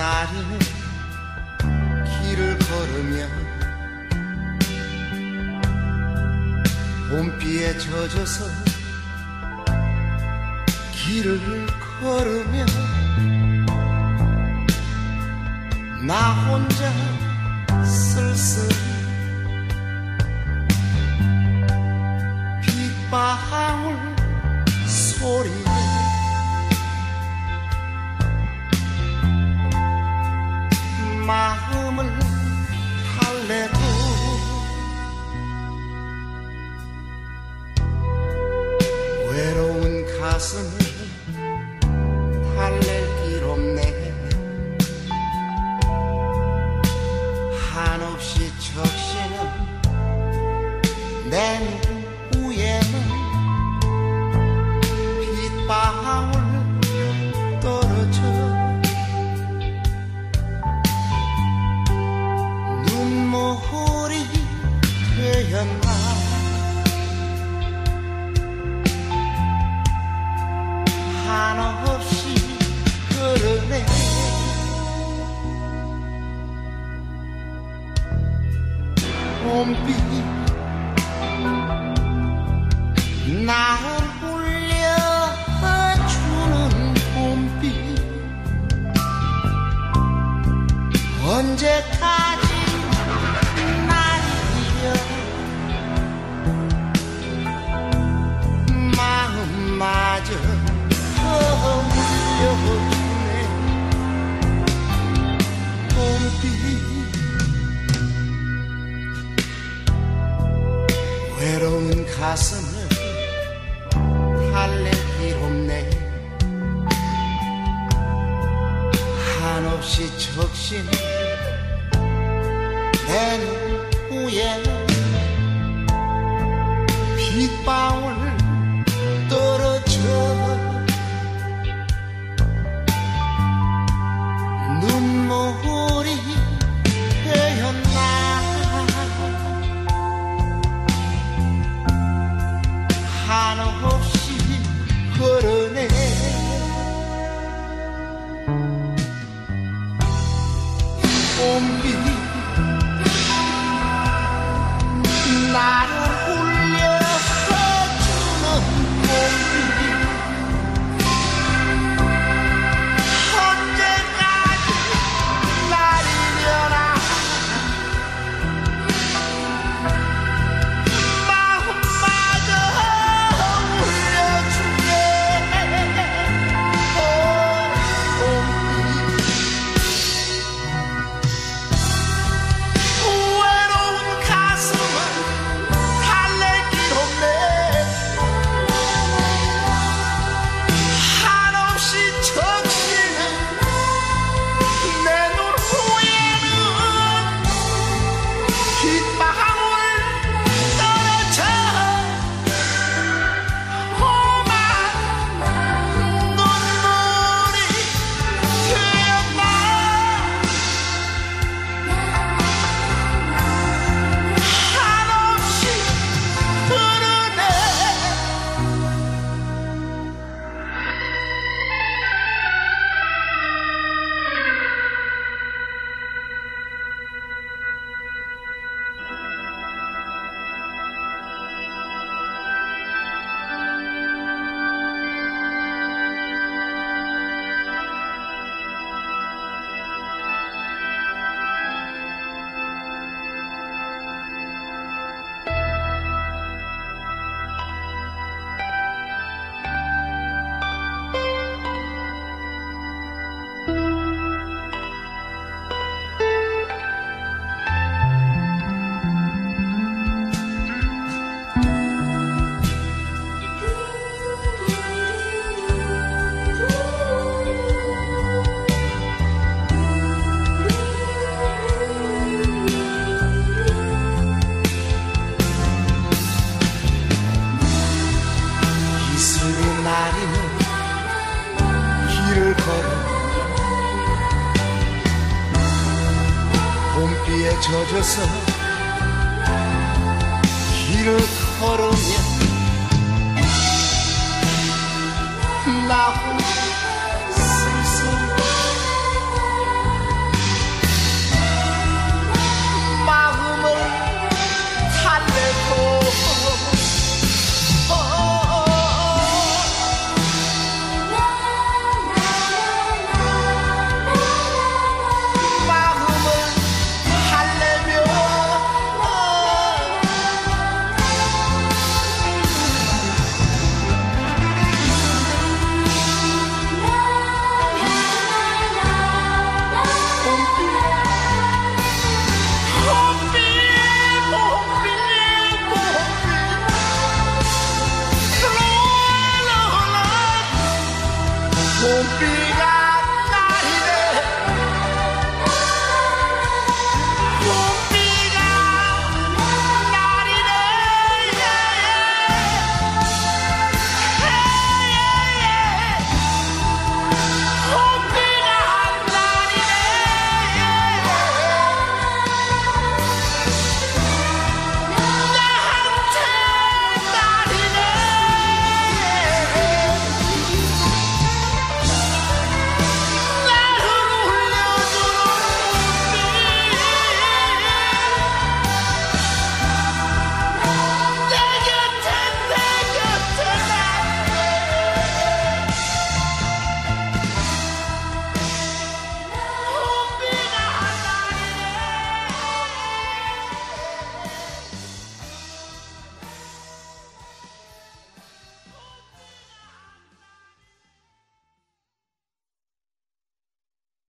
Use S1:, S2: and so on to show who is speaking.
S1: 나를 길을 걸으며 봄비에 젖어서 길을 걸으며 나 마음을 달래고. 외로운 가슴을 달랠 나를 울려주는 봄비. 언제까지 날이여? 마음마저 허물려주네. 봄비. 외로운 가슴 없이 적신 내눈 위에 빗방울 떨어져. 눈물이 되었나. 한없이 흐르네 비에 젖어서 길을 걸으면 나 혼자